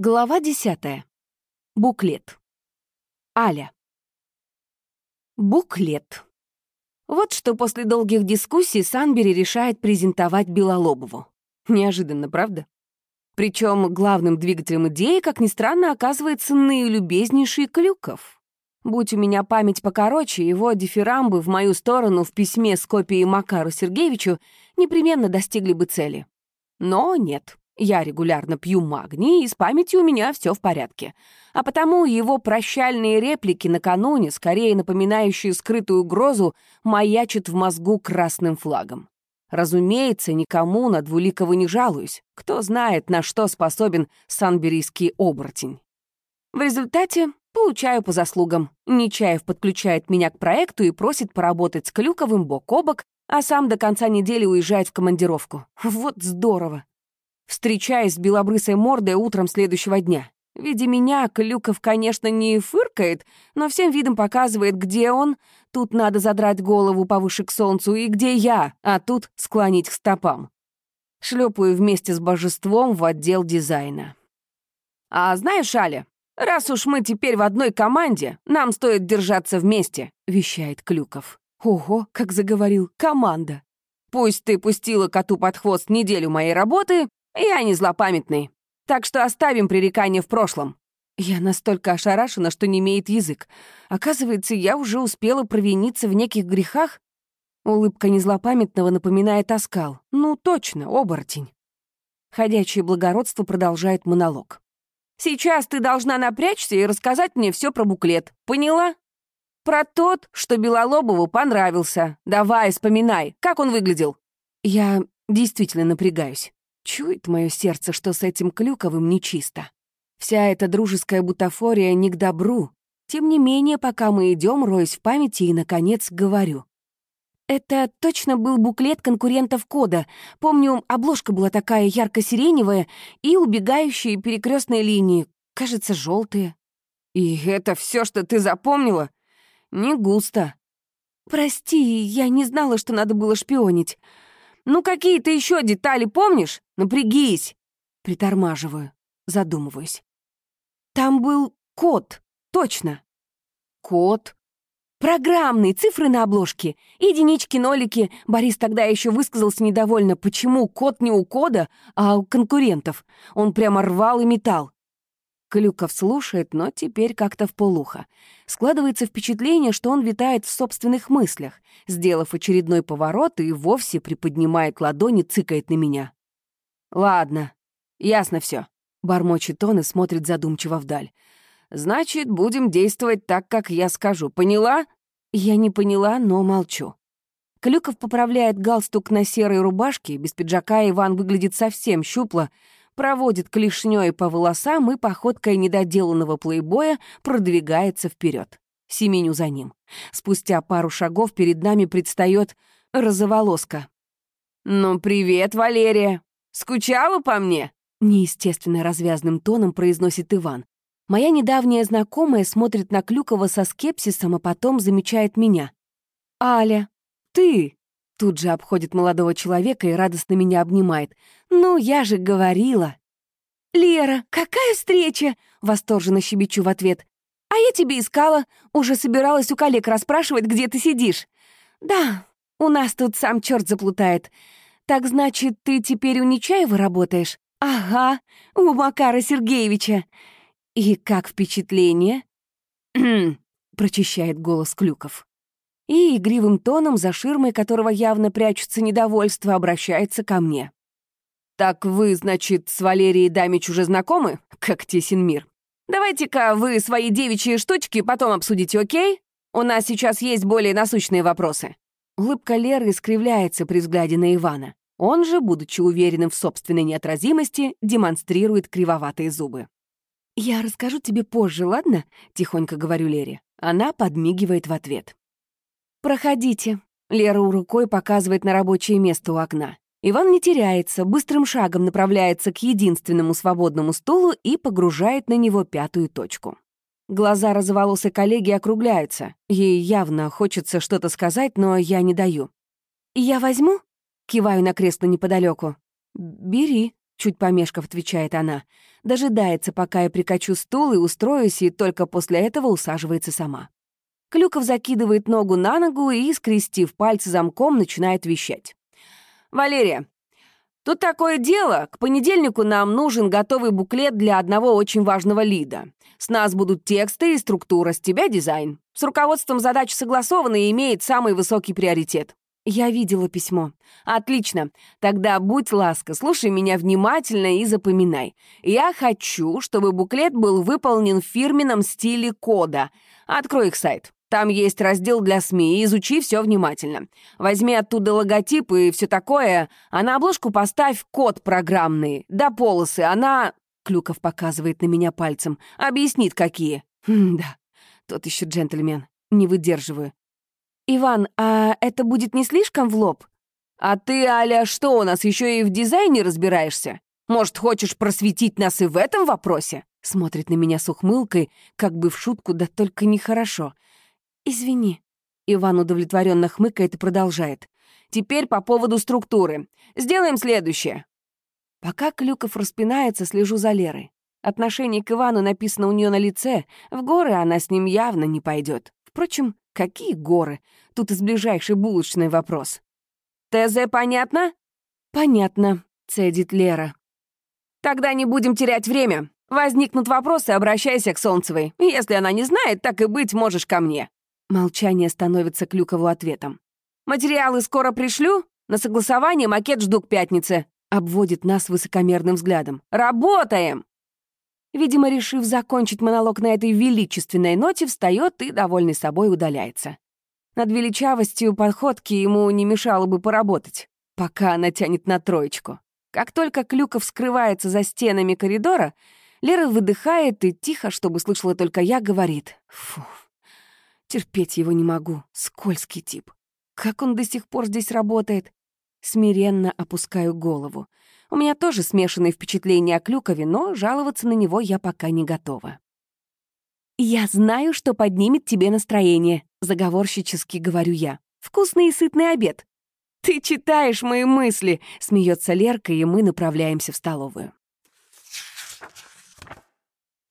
Глава десятая. Буклет. Аля. Буклет. Вот что после долгих дискуссий Санбери решает презентовать Белолобову. Неожиданно, правда? Причем главным двигателем идеи, как ни странно, оказывается наилюбезнейший Клюков. Будь у меня память покороче, его дифирамбы в мою сторону в письме с копией Макару Сергеевичу непременно достигли бы цели. Но нет. Я регулярно пью магний, и с памятью у меня все в порядке. А потому его прощальные реплики накануне, скорее напоминающие скрытую угрозу, маячат в мозгу красным флагом. Разумеется, никому на Двуликова не жалуюсь. Кто знает, на что способен санберийский оборотень. В результате получаю по заслугам. Нечаев подключает меня к проекту и просит поработать с Клюковым бок о бок, а сам до конца недели уезжает в командировку. Вот здорово встречаясь с белобрысой мордой утром следующего дня. Видя меня, Клюков, конечно, не фыркает, но всем видом показывает, где он. Тут надо задрать голову повыше к солнцу, и где я, а тут склонить к стопам. Шлепаю вместе с божеством в отдел дизайна. «А знаешь, Аля, раз уж мы теперь в одной команде, нам стоит держаться вместе», — вещает Клюков. «Ого, как заговорил, команда!» «Пусть ты пустила коту под хвост неделю моей работы, я не злопамятный, так что оставим пререкание в прошлом». Я настолько ошарашена, что не имеет язык. Оказывается, я уже успела провиниться в неких грехах. Улыбка незлопамятного напоминает оскал. Ну, точно, оборотень. Ходячее благородство продолжает монолог. «Сейчас ты должна напрячься и рассказать мне все про буклет. Поняла? Про тот, что Белолобову понравился. Давай, вспоминай, как он выглядел?» Я действительно напрягаюсь. Чует мое сердце, что с этим Клюковым нечисто. Вся эта дружеская бутафория не к добру. Тем не менее, пока мы идем, роюсь в памяти и, наконец, говорю. Это точно был буклет конкурентов кода. Помню, обложка была такая ярко-сиреневая и убегающие перекрестные линии, кажется, желтые. И это все, что ты запомнила? Не густо. Прости, я не знала, что надо было шпионить. «Ну какие ты еще детали помнишь? Напрягись!» Притормаживаю, задумываюсь. «Там был код, точно!» «Код?» Программный, цифры на обложке, единички, нолики. Борис тогда еще высказался недовольно, почему код не у кода, а у конкурентов. Он прямо рвал и метал. Клюков слушает, но теперь как-то в полухо. Складывается впечатление, что он витает в собственных мыслях. Сделав очередной поворот и вовсе приподнимает ладони, цыкает на меня. «Ладно, ясно все. бормочет он и смотрит задумчиво вдаль. «Значит, будем действовать так, как я скажу. Поняла?» Я не поняла, но молчу. Клюков поправляет галстук на серой рубашке, без пиджака Иван выглядит совсем щупло, проводит клешнёй по волосам и походкой недоделанного плейбоя продвигается вперед. Семеню за ним. Спустя пару шагов перед нами предстает розоволоска. «Ну, привет, Валерия! Скучала по мне?» Неестественно развязным тоном произносит Иван. Моя недавняя знакомая смотрит на Клюкова со скепсисом, а потом замечает меня. «Аля, ты!» Тут же обходит молодого человека и радостно меня обнимает. «Ну, я же говорила!» «Лера, какая встреча!» — восторженно щебечу в ответ. «А я тебе искала, уже собиралась у коллег расспрашивать, где ты сидишь». «Да, у нас тут сам черт заплутает. Так значит, ты теперь у Нечаева работаешь?» «Ага, у Макара Сергеевича». «И как впечатление?» прочищает голос Клюков и игривым тоном, за ширмой которого явно прячется недовольство, обращается ко мне. «Так вы, значит, с Валерией Дамич уже знакомы? Как тесен мир. Давайте-ка вы свои девичьи штучки потом обсудите, окей? У нас сейчас есть более насущные вопросы». Улыбка Леры искривляется при взгляде на Ивана. Он же, будучи уверенным в собственной неотразимости, демонстрирует кривоватые зубы. «Я расскажу тебе позже, ладно?» — тихонько говорю Лере. Она подмигивает в ответ. «Проходите». Лера рукой показывает на рабочее место у окна. Иван не теряется, быстрым шагом направляется к единственному свободному стулу и погружает на него пятую точку. Глаза розоволосой коллеги округляются. Ей явно хочется что-то сказать, но я не даю. «Я возьму?» — киваю на кресло неподалеку. «Бери», чуть помешков отвечает она. Дожидается, пока я прикачу стул и устроюсь, и только после этого усаживается сама. Клюков закидывает ногу на ногу и, скрестив пальцы замком, начинает вещать. «Валерия, тут такое дело. К понедельнику нам нужен готовый буклет для одного очень важного лида. С нас будут тексты и структура, с тебя дизайн. С руководством задача согласована и имеет самый высокий приоритет. Я видела письмо. Отлично. Тогда будь ласка, слушай меня внимательно и запоминай. Я хочу, чтобы буклет был выполнен в фирменном стиле кода. Открой их сайт. Там есть раздел для СМИ, изучи все внимательно. Возьми оттуда логотип и все такое, а на обложку поставь код программный. Да полосы, она... Клюков показывает на меня пальцем. Объяснит, какие. М да, тот еще джентльмен. Не выдерживаю. «Иван, а это будет не слишком в лоб?» «А ты, Аля, что у нас, еще и в дизайне разбираешься? Может, хочешь просветить нас и в этом вопросе?» Смотрит на меня с ухмылкой, как бы в шутку, да только нехорошо. «Извини». Иван удовлетворенно хмыкает и продолжает. «Теперь по поводу структуры. Сделаем следующее. Пока Клюков распинается, слежу за Лерой. Отношение к Ивану написано у нее на лице, в горы она с ним явно не пойдет. Впрочем, какие горы? Тут из ближайшей булочной вопрос. «ТЗ понятно?» «Понятно», — цедит Лера. «Тогда не будем терять время. Возникнут вопросы, обращайся к Солнцевой. Если она не знает, так и быть, можешь ко мне». Молчание становится Клюкову ответом. «Материалы скоро пришлю. На согласование макет жду к пятнице обводит нас высокомерным взглядом. «Работаем!» Видимо, решив закончить монолог на этой величественной ноте, встает и, довольный собой, удаляется. Над величавостью подходки ему не мешало бы поработать, пока она тянет на троечку. Как только Клюков скрывается за стенами коридора, Лера выдыхает и тихо, чтобы слышала только я, говорит. «Фу, терпеть его не могу, скользкий тип. Как он до сих пор здесь работает? Смиренно опускаю голову. У меня тоже смешанные впечатления о Клюкове, но жаловаться на него я пока не готова. «Я знаю, что поднимет тебе настроение», — заговорщически говорю я. «Вкусный и сытный обед». «Ты читаешь мои мысли», — смеется Лерка, и мы направляемся в столовую.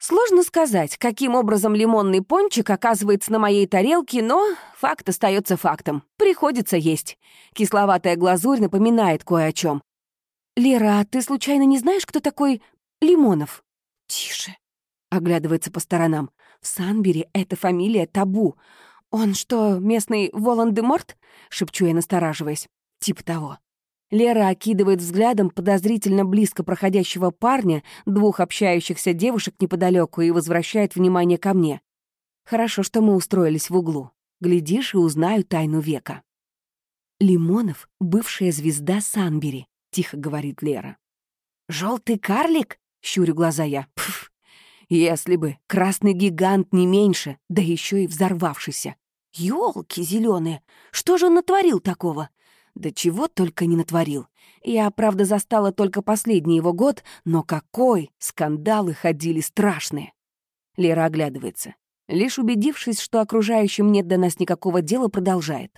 Сложно сказать, каким образом лимонный пончик оказывается на моей тарелке, но факт остается фактом. Приходится есть. Кисловатая глазурь напоминает кое о чем. «Лера, а ты случайно не знаешь, кто такой Лимонов?» «Тише», — оглядывается по сторонам. «В Санбере эта фамилия табу. Он что, местный Волан-де-Морт?» — шепчу я, настораживаясь. «Типа того». Лера окидывает взглядом подозрительно близко проходящего парня, двух общающихся девушек неподалеку и возвращает внимание ко мне. Хорошо, что мы устроились в углу. Глядишь и узнаю тайну века. «Лимонов — бывшая звезда Санбери», — тихо говорит Лера. Желтый карлик?» — щурю глаза я. Пф, если бы. Красный гигант не меньше, да еще и взорвавшийся. Ёлки зеленые, что же он натворил такого? Да чего только не натворил. Я, правда, застала только последний его год, но какой! Скандалы ходили страшные. Лера оглядывается. Лишь убедившись, что окружающим нет до нас никакого дела, продолжает.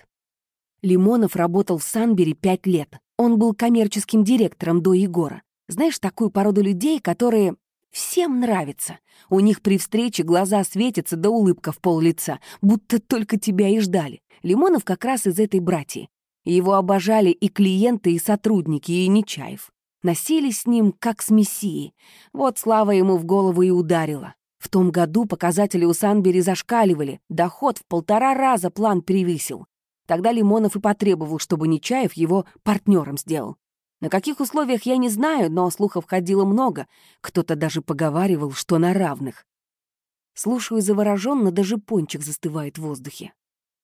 Лимонов работал в Санбере пять лет. Он был коммерческим директором до Егора. Знаешь, такую породу людей, которые всем нравятся. У них при встрече глаза светятся, да улыбка в пол лица, будто только тебя и ждали. Лимонов как раз из этой братьи. Его обожали и клиенты, и сотрудники, и Нечаев. Носились с ним, как с мессией. Вот слава ему в голову и ударила. В том году показатели у Санбери зашкаливали, доход в полтора раза план перевысил. Тогда Лимонов и потребовал, чтобы Нечаев его партнером сделал. На каких условиях, я не знаю, но слухов ходило много. Кто-то даже поговаривал, что на равных. Слушаю завороженно, даже пончик застывает в воздухе.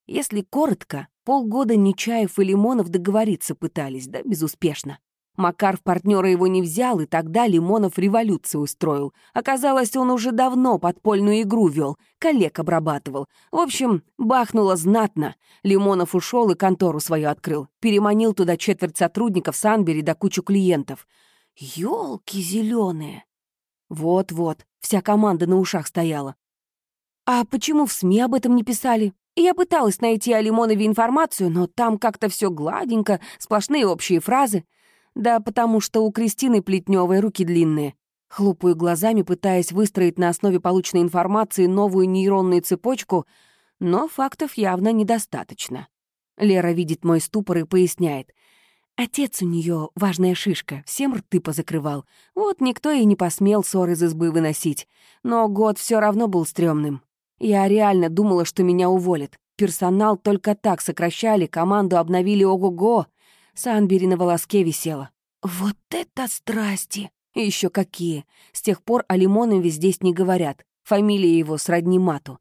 Если коротко, полгода Нечаев и Лимонов договориться пытались, да безуспешно. Макар в партнера его не взял, и тогда Лимонов революцию устроил. Оказалось, он уже давно подпольную игру вел, коллег обрабатывал. В общем, бахнуло знатно. Лимонов ушел и контору свою открыл. Переманил туда четверть сотрудников Санбери да кучу клиентов. Ёлки зеленые. Вот-вот, вся команда на ушах стояла. А почему в СМИ об этом не писали? Я пыталась найти о Лимонове информацию, но там как-то все гладенько, сплошные общие фразы. Да потому что у Кристины Плетневой руки длинные. Хлопаю глазами, пытаясь выстроить на основе полученной информации новую нейронную цепочку, но фактов явно недостаточно. Лера видит мой ступор и поясняет. Отец у нее важная шишка, всем рты позакрывал. Вот никто и не посмел ссор из избы выносить. Но год все равно был стрёмным. Я реально думала, что меня уволят. Персонал только так сокращали, команду обновили ого-го. Санбери на волоске висела. Вот это страсти! Еще какие! С тех пор о Лимонове здесь не говорят. Фамилия его сродни мату.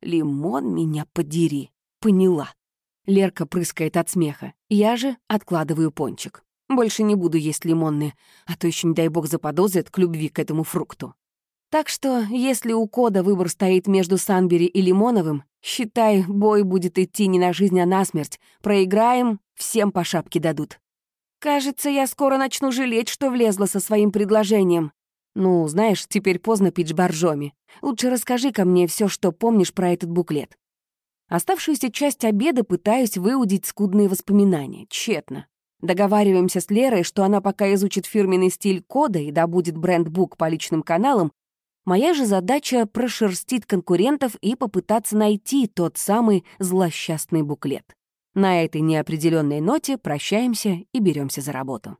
Лимон меня подери. Поняла. Лерка прыскает от смеха. Я же откладываю пончик. Больше не буду есть лимонные, а то еще, не дай бог, заподозрят к любви к этому фрукту. Так что, если у Кода выбор стоит между Санбери и Лимоновым, считай, бой будет идти не на жизнь, а на смерть. Проиграем, всем по шапке дадут. Кажется, я скоро начну жалеть, что влезла со своим предложением. Ну, знаешь, теперь поздно пить боржоми. Лучше расскажи ко мне все, что помнишь про этот буклет. Оставшуюся часть обеда пытаюсь выудить скудные воспоминания. Тщетно. Договариваемся с Лерой, что она пока изучит фирменный стиль кода и добудет бренд-бук по личным каналам, моя же задача — прошерстить конкурентов и попытаться найти тот самый злосчастный буклет. На этой неопределенной ноте прощаемся и беремся за работу.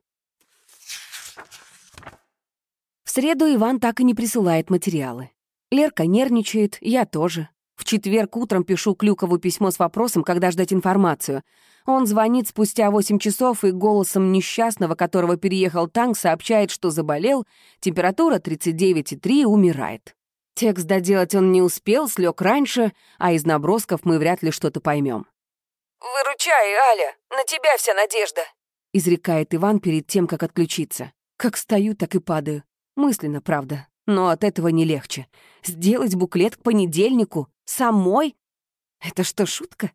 В среду Иван так и не присылает материалы. Лерка нервничает, я тоже. В четверг утром пишу Клюкову письмо с вопросом, когда ждать информацию. Он звонит спустя 8 часов и голосом несчастного, которого переехал танк, сообщает, что заболел, температура 39,3, умирает. Текст доделать он не успел, слег раньше, а из набросков мы вряд ли что-то поймем. «Выручай, Аля, на тебя вся надежда», — изрекает Иван перед тем, как отключиться. Как стою, так и падаю. Мысленно, правда, но от этого не легче. Сделать буклет к понедельнику Самой? Это что, шутка?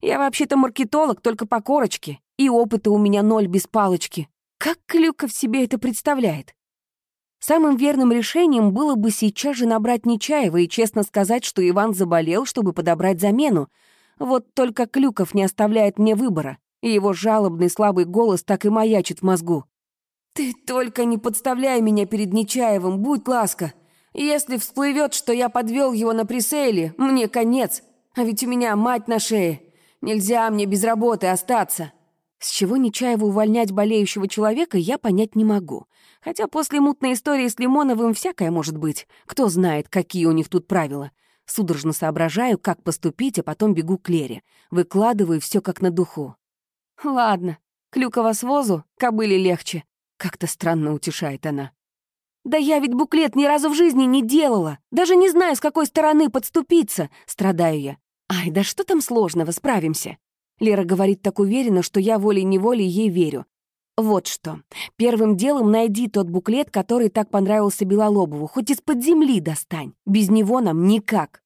Я вообще-то маркетолог, только по корочке, и опыта у меня ноль без палочки. Как Клюков себе это представляет? Самым верным решением было бы сейчас же набрать Нечаева и честно сказать, что Иван заболел, чтобы подобрать замену. Вот только Клюков не оставляет мне выбора, и его жалобный слабый голос так и маячит в мозгу. «Ты только не подставляй меня перед Нечаевым, будь ласка. Если всплывет, что я подвел его на пресейле, мне конец. А ведь у меня мать на шее. Нельзя мне без работы остаться. С чего Нечаева увольнять болеющего человека, я понять не могу. Хотя после мутной истории с Лимоновым всякое может быть. Кто знает, какие у них тут правила. Судорожно соображаю, как поступить, а потом бегу к Лере. Выкладываю все как на духу. Ладно, Клюкова с возу, кобыле легче. Как-то странно утешает она. «Да я ведь буклет ни разу в жизни не делала. Даже не знаю, с какой стороны подступиться», — страдаю я. «Ай, да что там сложного, справимся». Лера говорит так уверенно, что я волей-неволей ей верю. Вот что. Первым делом найди тот буклет, который так понравился Белолобову. Хоть из-под земли достань. Без него нам никак.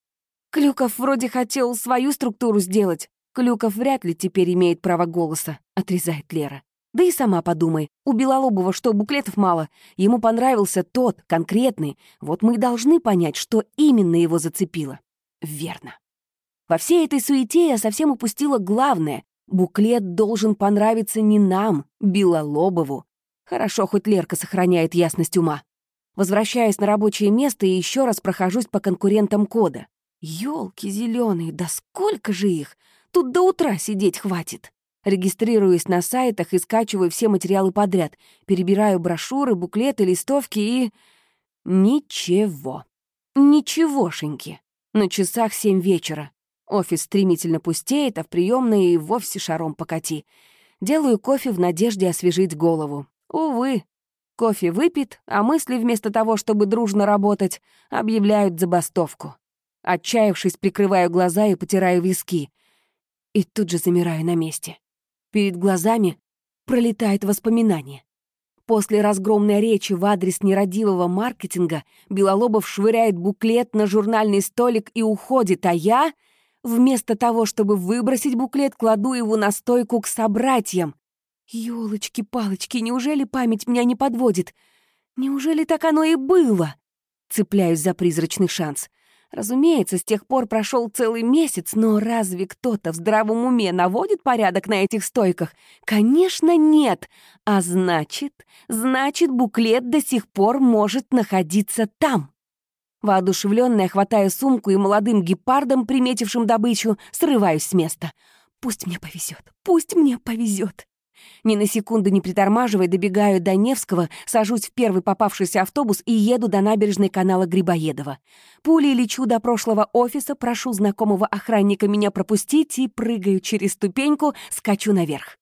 Клюков вроде хотел свою структуру сделать. Клюков вряд ли теперь имеет право голоса, отрезает Лера. Да и сама подумай, у Белолобова что, буклетов мало? Ему понравился тот, конкретный. Вот мы и должны понять, что именно его зацепило. Верно. Во всей этой суете я совсем упустила главное. Буклет должен понравиться не нам, Белолобову. Хорошо, хоть Лерка сохраняет ясность ума. Возвращаясь на рабочее место и еще раз прохожусь по конкурентам кода. Ёлки зеленые, да сколько же их! Тут до утра сидеть хватит. Регистрируюсь на сайтах и скачиваю все материалы подряд, перебираю брошюры, буклеты, листовки и... Ничего. Ничегошеньки. На часах семь вечера. Офис стремительно пустеет, а в приемной и вовсе шаром покати. Делаю кофе в надежде освежить голову. Увы, кофе выпит, а мысли вместо того, чтобы дружно работать, объявляют забастовку. Отчаявшись, прикрываю глаза и потираю виски. И тут же замираю на месте. Перед глазами пролетает воспоминание. После разгромной речи в адрес нерадивого маркетинга Белолобов швыряет буклет на журнальный столик и уходит, а я, вместо того, чтобы выбросить буклет, кладу его на стойку к собратьям. Ёлочки-палочки, неужели память меня не подводит? Неужели так оно и было? Цепляюсь за призрачный шанс. Разумеется, с тех пор прошел целый месяц, но разве кто-то в здравом уме наводит порядок на этих стойках? Конечно, нет. А значит, значит, буклет до сих пор может находиться там. Воодушевленная, хватаю сумку и молодым гепардом, приметившим добычу, срываюсь с места. Пусть мне повезет, пусть мне повезет. Ни на секунду не притормаживая, добегаю до Невского, сажусь в первый попавшийся автобус и еду до набережной канала Грибоедова. Пулей лечу до прошлого офиса, прошу знакомого охранника меня пропустить и прыгаю через ступеньку, скачу наверх.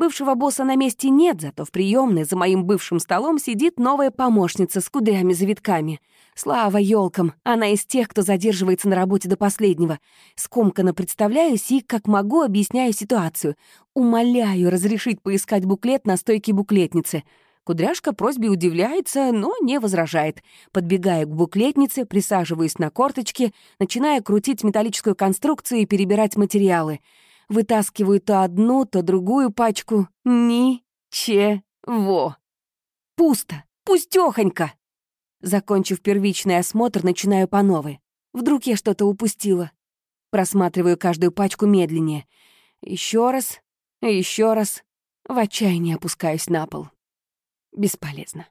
Бывшего босса на месте нет, зато в приемной за моим бывшим столом сидит новая помощница с кудрями-завитками. Слава елкам, она из тех, кто задерживается на работе до последнего. Скомканно представляюсь и, как могу, объясняю ситуацию. Умоляю разрешить поискать буклет на стойке буклетницы. Кудряшка просьбе удивляется, но не возражает. Подбегая к буклетнице, присаживаюсь на корточки, начиная крутить металлическую конструкцию и перебирать материалы. Вытаскиваю то одну, то другую пачку. Ничего. Пусто. Пустёхонько. Закончив первичный осмотр, начинаю по новой. Вдруг я что-то упустила. Просматриваю каждую пачку медленнее. Еще раз, еще раз. В отчаянии опускаюсь на пол. Бесполезно.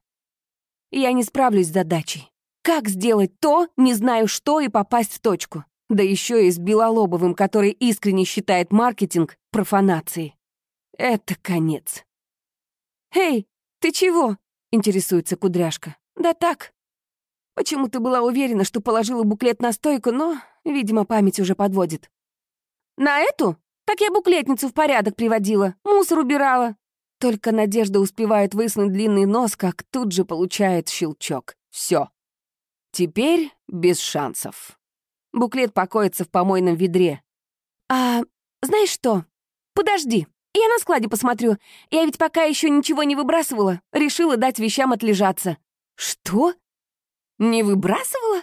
Я не справлюсь с задачей. Как сделать то, не знаю что, и попасть в точку? Да еще и с Белолобовым, который искренне считает маркетинг профанацией. Это конец. «Эй, ты чего?» — интересуется Кудряшка. «Да так, Почему ты была уверена, что положила буклет на стойку, но, видимо, память уже подводит. На эту? Так я буклетницу в порядок приводила, мусор убирала. Только Надежда успевает высунуть длинный нос, как тут же получает щелчок. Все. Теперь без шансов. Буклет покоится в помойном ведре. А знаешь что? Подожди, я на складе посмотрю. Я ведь пока еще ничего не выбрасывала. Решила дать вещам отлежаться. Что? Не выбрасывала?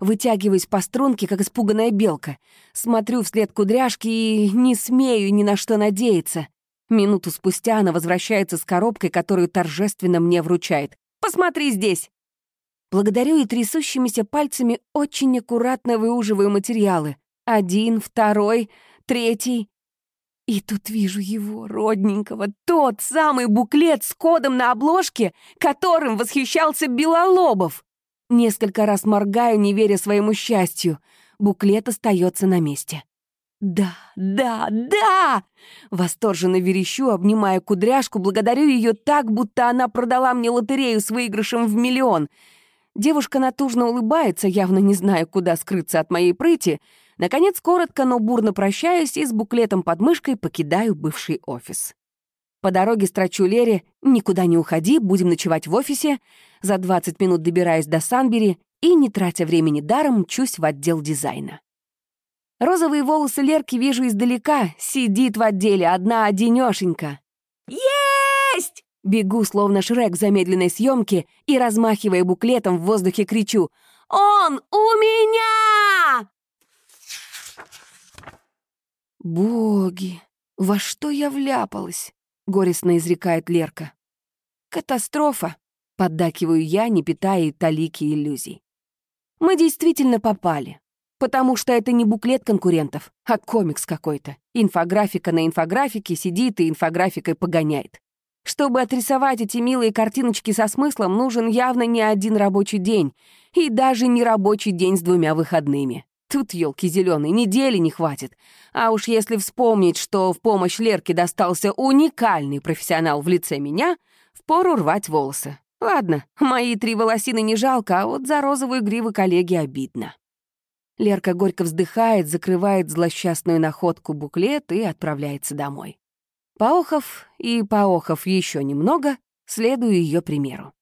Вытягиваюсь по струнке, как испуганная белка. Смотрю вслед кудряшки и не смею ни на что надеяться. Минуту спустя она возвращается с коробкой, которую торжественно мне вручает. «Посмотри здесь!» Благодарю и трясущимися пальцами очень аккуратно выуживаю материалы. Один, второй, третий. И тут вижу его, родненького, тот самый буклет с кодом на обложке, которым восхищался Белолобов. Несколько раз моргаю, не веря своему счастью. Буклет остается на месте. «Да, да, да!» Восторженно верещу, обнимая кудряшку, благодарю ее так, будто она продала мне лотерею с выигрышем в миллион. Девушка натужно улыбается, явно не зная, куда скрыться от моей прыти. Наконец, коротко, но бурно прощаюсь и с буклетом под мышкой покидаю бывший офис. По дороге строчу Лере «Никуда не уходи, будем ночевать в офисе». За 20 минут добираюсь до Санбери и, не тратя времени даром, мчусь в отдел дизайна. Розовые волосы Лерки вижу издалека, сидит в отделе, одна одинёшенька. «Есть!» Бегу, словно Шрек замедленной съемке и, размахивая буклетом, в воздухе кричу «Он у меня!» Боги, во что я вляпалась? горестно изрекает Лерка. «Катастрофа!» — поддакиваю я, не питая и талики иллюзий. Мы действительно попали. Потому что это не буклет конкурентов, а комикс какой-то. Инфографика на инфографике сидит и инфографикой погоняет. Чтобы отрисовать эти милые картиночки со смыслом, нужен явно не один рабочий день, и даже не рабочий день с двумя выходными. Тут, елки зеленые, недели не хватит. А уж если вспомнить, что в помощь Лерке достался уникальный профессионал в лице меня, впору рвать волосы. Ладно, мои три волосины не жалко, а вот за розовую гриву коллеги обидно. Лерка горько вздыхает, закрывает злосчастную находку буклет и отправляется домой. Поохов и поохов еще немного, следую ее примеру.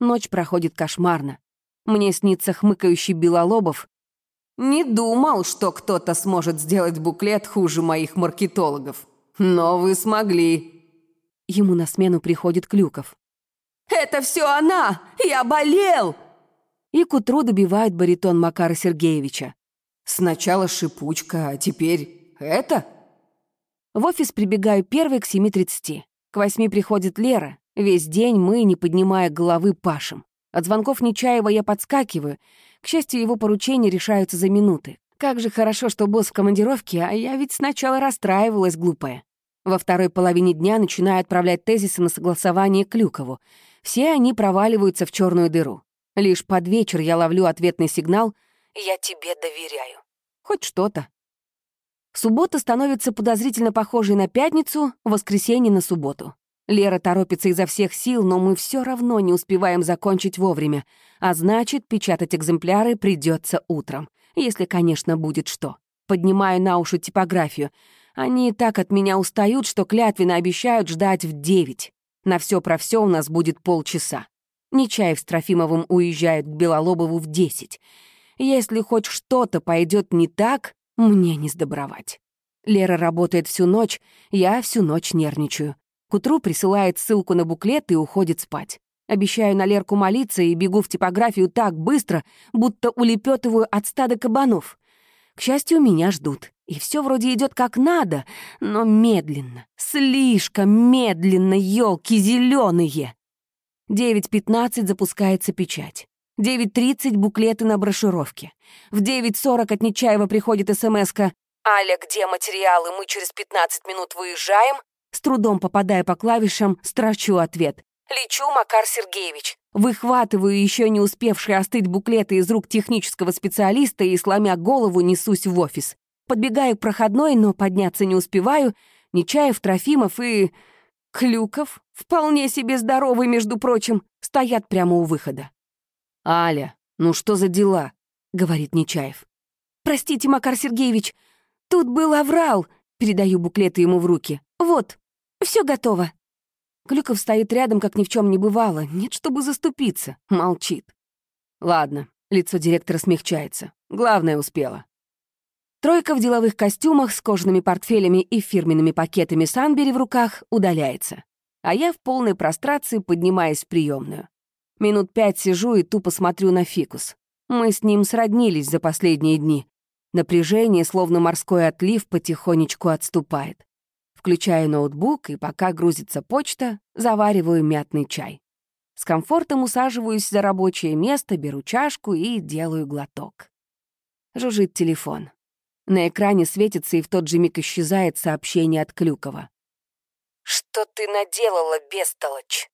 Ночь проходит кошмарно. Мне снится хмыкающий Белолобов, не думал, что кто-то сможет сделать буклет хуже моих маркетологов. Но вы смогли. Ему на смену приходит Клюков. «Это все она! Я болел!» И к утру добивает баритон Макара Сергеевича. «Сначала шипучка, а теперь это?» В офис прибегаю первой к 7.30. К восьми приходит Лера. Весь день мы, не поднимая головы, пашем. От звонков Нечаева я подскакиваю. К счастью, его поручения решаются за минуты. Как же хорошо, что босс в командировке, а я ведь сначала расстраивалась, глупая. Во второй половине дня начинаю отправлять тезисы на согласование Клюкову. Все они проваливаются в черную дыру. Лишь под вечер я ловлю ответный сигнал «Я тебе доверяю». Хоть что-то. Суббота становится подозрительно похожей на пятницу, воскресенье на субботу. Лера торопится изо всех сил, но мы все равно не успеваем закончить вовремя, а значит, печатать экземпляры придется утром. Если, конечно, будет что. Поднимаю на уши типографию. Они и так от меня устают, что клятвенно обещают ждать в девять. На все про все у нас будет полчаса. Нечаев с Трофимовым уезжают к Белолобову в десять. Если хоть что-то пойдет не так, мне не сдобровать. Лера работает всю ночь, я всю ночь нервничаю. К утру присылает ссылку на буклет и уходит спать. Обещаю на Лерку молиться и бегу в типографию так быстро, будто улепетываю от стада кабанов. К счастью, меня ждут. И все вроде идет как надо, но медленно, слишком медленно, елки зеленые. 9.15 запускается печать. 9.30 буклеты на брошюровке. В 9.40 от Нечаева приходит смс-ка «Аля, где материалы? Мы через 15 минут выезжаем?» С трудом попадая по клавишам, строчу ответ. «Лечу, Макар Сергеевич». Выхватываю еще не успевшие остыть буклеты из рук технического специалиста и, сломя голову, несусь в офис. Подбегаю к проходной, но подняться не успеваю. Нечаев, Трофимов и... Клюков, вполне себе здоровый, между прочим, стоят прямо у выхода. «Аля, ну что за дела?» — говорит Нечаев. «Простите, Макар Сергеевич, тут был аврал», — передаю буклеты ему в руки. «Вот, все готово». Клюков стоит рядом, как ни в чем не бывало. Нет, чтобы заступиться. Молчит. Ладно, лицо директора смягчается. Главное, успела. Тройка в деловых костюмах с кожаными портфелями и фирменными пакетами Санбери в руках удаляется. А я в полной прострации поднимаюсь в приемную. Минут пять сижу и тупо смотрю на фикус. Мы с ним сроднились за последние дни. Напряжение, словно морской отлив, потихонечку отступает. Включаю ноутбук, и пока грузится почта, завариваю мятный чай. С комфортом усаживаюсь за рабочее место, беру чашку и делаю глоток. Жужжит телефон. На экране светится и в тот же миг исчезает сообщение от Клюкова. «Что ты наделала, бестолочь?»